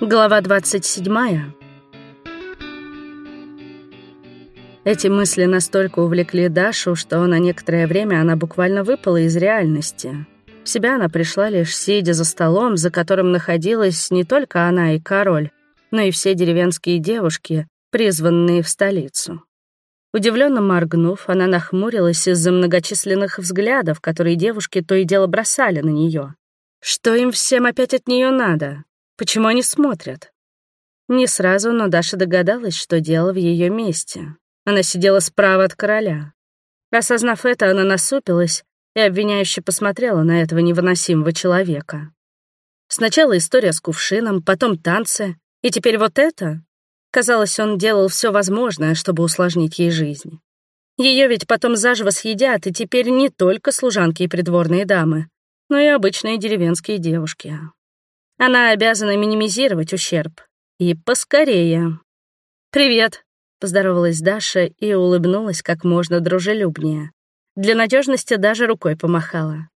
Глава 27. Эти мысли настолько увлекли Дашу, что на некоторое время она буквально выпала из реальности. В себя она пришла лишь сидя за столом, за которым находилась не только она и король, но и все деревенские девушки, призванные в столицу. Удивленно моргнув, она нахмурилась из-за многочисленных взглядов, которые девушки то и дело бросали на нее. Что им всем опять от нее надо? Почему они смотрят? Не сразу, но Даша догадалась, что дело в ее месте. Она сидела справа от короля. Осознав это, она насупилась и обвиняюще посмотрела на этого невыносимого человека. Сначала история с кувшином, потом танцы, и теперь вот это? Казалось, он делал все возможное, чтобы усложнить ей жизнь. Ее ведь потом заживо съедят, и теперь не только служанки и придворные дамы, но и обычные деревенские девушки. Она обязана минимизировать ущерб. И поскорее. «Привет», — поздоровалась Даша и улыбнулась как можно дружелюбнее. Для надежности даже рукой помахала.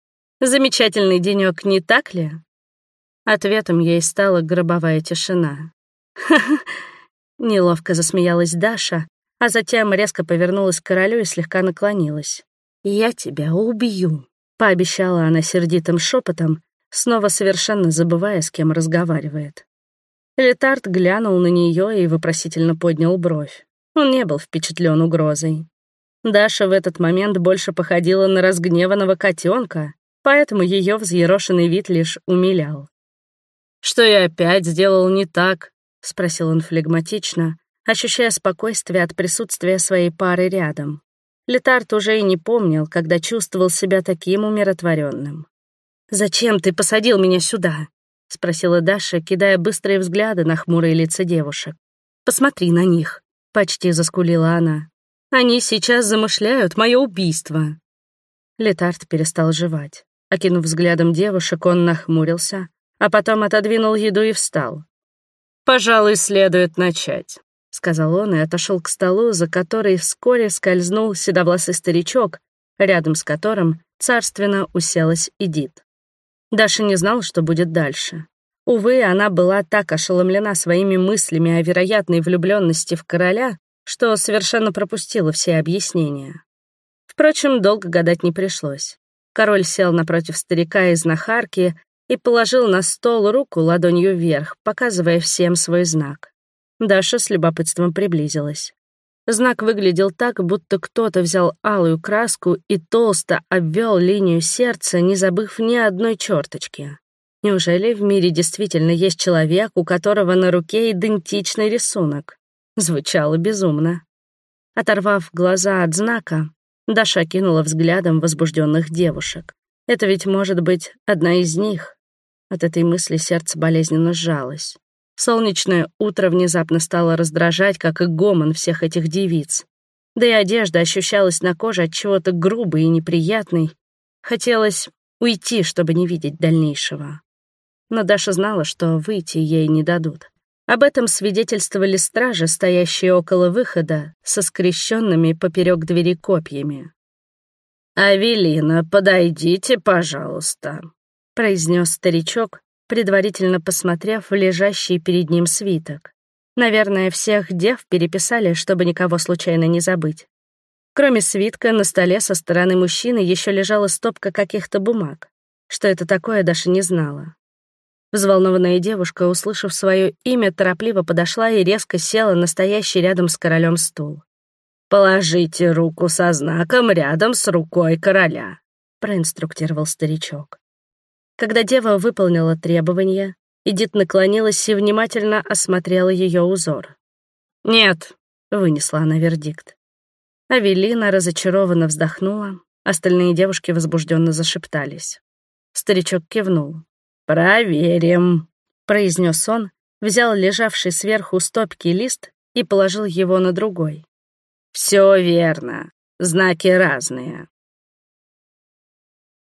«Замечательный денек, не так ли?» Ответом ей стала гробовая тишина. «Ха-ха!» — неловко засмеялась Даша, а затем резко повернулась к королю и слегка наклонилась. «Я тебя убью», — пообещала она сердитым шепотом, снова совершенно забывая, с кем разговаривает. Летард глянул на нее и вопросительно поднял бровь. Он не был впечатлен угрозой. Даша в этот момент больше походила на разгневанного котенка, поэтому ее взъерошенный вид лишь умилял. «Что я опять сделал не так?» — спросил он флегматично, ощущая спокойствие от присутствия своей пары рядом. Летард уже и не помнил, когда чувствовал себя таким умиротворенным. «Зачем ты посадил меня сюда?» — спросила Даша, кидая быстрые взгляды на хмурые лица девушек. «Посмотри на них», — почти заскулила она. «Они сейчас замышляют мое убийство». Летард перестал жевать. Окинув взглядом девушек, он нахмурился, а потом отодвинул еду и встал. «Пожалуй, следует начать», — сказал он и отошел к столу, за который вскоре скользнул седовласый старичок, рядом с которым царственно уселась Эдит. Даша не знала, что будет дальше. Увы, она была так ошеломлена своими мыслями о вероятной влюбленности в короля, что совершенно пропустила все объяснения. Впрочем, долго гадать не пришлось. Король сел напротив старика из нахарки и положил на стол руку ладонью вверх, показывая всем свой знак. Даша с любопытством приблизилась. Знак выглядел так, будто кто-то взял алую краску и толсто обвел линию сердца, не забыв ни одной черточки. Неужели в мире действительно есть человек, у которого на руке идентичный рисунок? Звучало безумно. Оторвав глаза от знака, Даша кинула взглядом возбужденных девушек. Это ведь может быть одна из них. От этой мысли сердце болезненно сжалось. Солнечное утро внезапно стало раздражать, как и гомон всех этих девиц. Да и одежда ощущалась на коже от чего-то грубой и неприятной. Хотелось уйти, чтобы не видеть дальнейшего. Но Даша знала, что выйти ей не дадут. Об этом свидетельствовали стражи, стоящие около выхода, со скрещенными поперек двери копьями. «Авелина, подойдите, пожалуйста», — произнес старичок, предварительно посмотрев в лежащий перед ним свиток. Наверное, всех дев переписали, чтобы никого случайно не забыть. Кроме свитка, на столе со стороны мужчины еще лежала стопка каких-то бумаг. Что это такое, Даша не знала. Взволнованная девушка, услышав свое имя, торопливо подошла и резко села на стоящий рядом с королем стул. «Положите руку со знаком рядом с рукой короля», — проинструктировал старичок. Когда дева выполнила требования, Эдит наклонилась и внимательно осмотрела ее узор. «Нет», — вынесла она вердикт. Авелина разочарованно вздохнула, остальные девушки возбужденно зашептались. Старичок кивнул. «Проверим», — произнес он, взял лежавший сверху стопки лист и положил его на другой. «Все верно. Знаки разные.